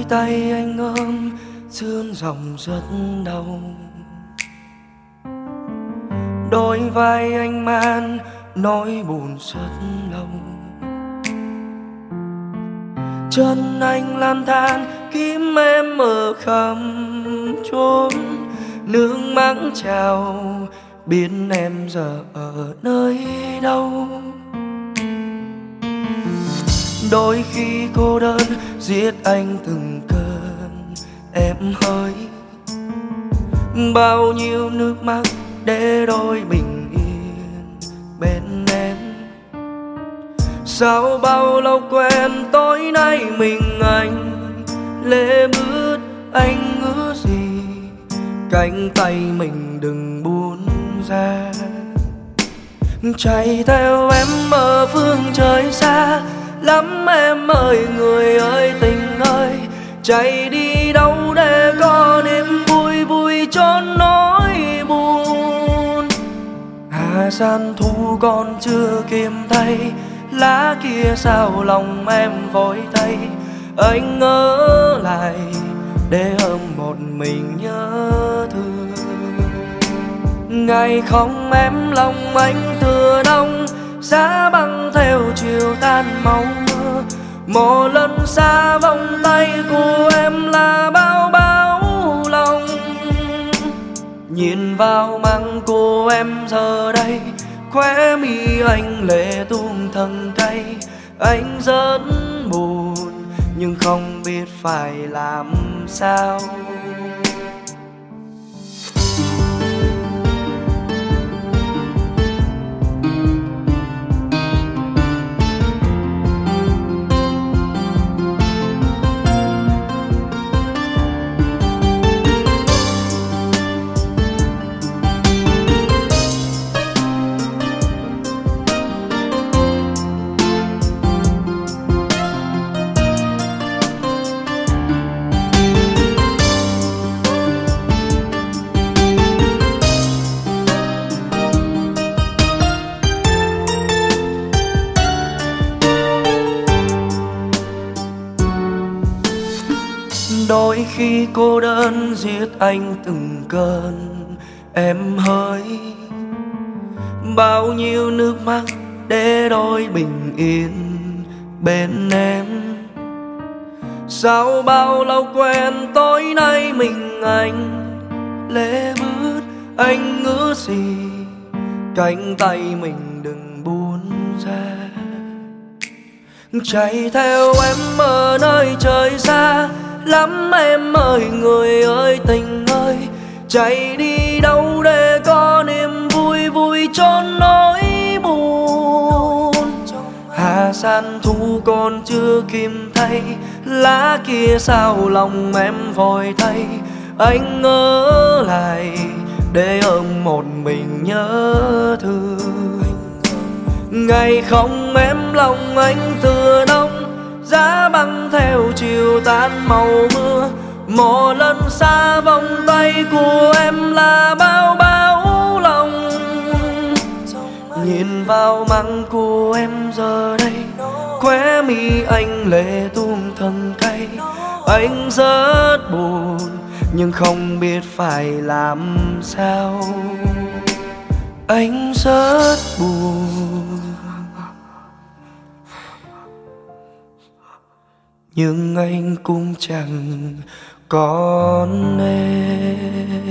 đôi tay anh ôm, sương dòng rất đau đôi vai anh man, nỗi buồn rất lâu. Chân anh lang thang kiếm em ở khắp chốn. Nước mắt trào, biết em giờ ở nơi đâu đôi khi cô đơn, giết anh từng cơn. Em hơi bao nhiêu nước mắt để đôi bình yên bên em? Sao bao lâu quen tối nay mình anh? Lệ mướt anh ngứa gì? Cánh tay mình đừng buông ra. Chạy theo em ở phương trời xa lắm em ơi, người ơi, tình ơi. Chạy đi đâu để có niềm vui vui cho nỗi buồn. Hà gian thu còn chưa kìm tay, lá kia sao lòng em vội thay anh ngỡ lại để ôm một mình nhớ thương. Ngày không em lòng anh tựa đông, giá băng tan máu mơ. Một lần xa vòng tay của em là bao bao lòng. Nhìn vào mang cô em giờ đây, khóe mi anh lệ tuôn thần cay. Anh rất buồn, nhưng không biết phải làm sao. Đôi khi cô đơn giết anh từng cơn. Em hỡi, bao nhiêu nước mắt để đôi bình yên bên em. Sao bao lâu quen tối nay mình anh lễ bước anh ngứa gì cánh tay mình đừng buông ra. Chạy theo em ở nơi trời xa lắm em ơi, người ơi, tình ơi. Chạy đi đâu để có niềm vui vui cho nỗi buồn. Hà san thu còn chưa kìm thay, lá kia sao lòng em vội thay. Anh ngỡ lại, để ôm một mình nhớ thương. Ngày không em lòng anh tựa đông giá băng theo chiều tan màu mưa. Một lần xa vòng tay của em là bao bao lòng. Nhìn vào măng của em giờ đây, khóe mi anh lệ tuôn thân cay. Anh rất buồn, nhưng không biết phải làm sao. Anh rất buồn. Nhưng anh cũng chẳng còn em.